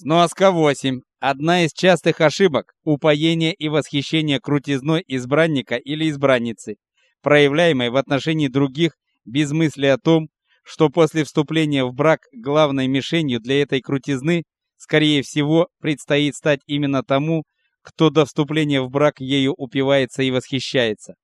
Сноска 8. Одна из частых ошибок – упоение и восхищение крутизной избранника или избранницы, проявляемой в отношении других без мысли о том, что после вступления в брак главной мишенью для этой крутизны, скорее всего, предстоит стать именно тому, кто до вступления в брак ею упивается и восхищается.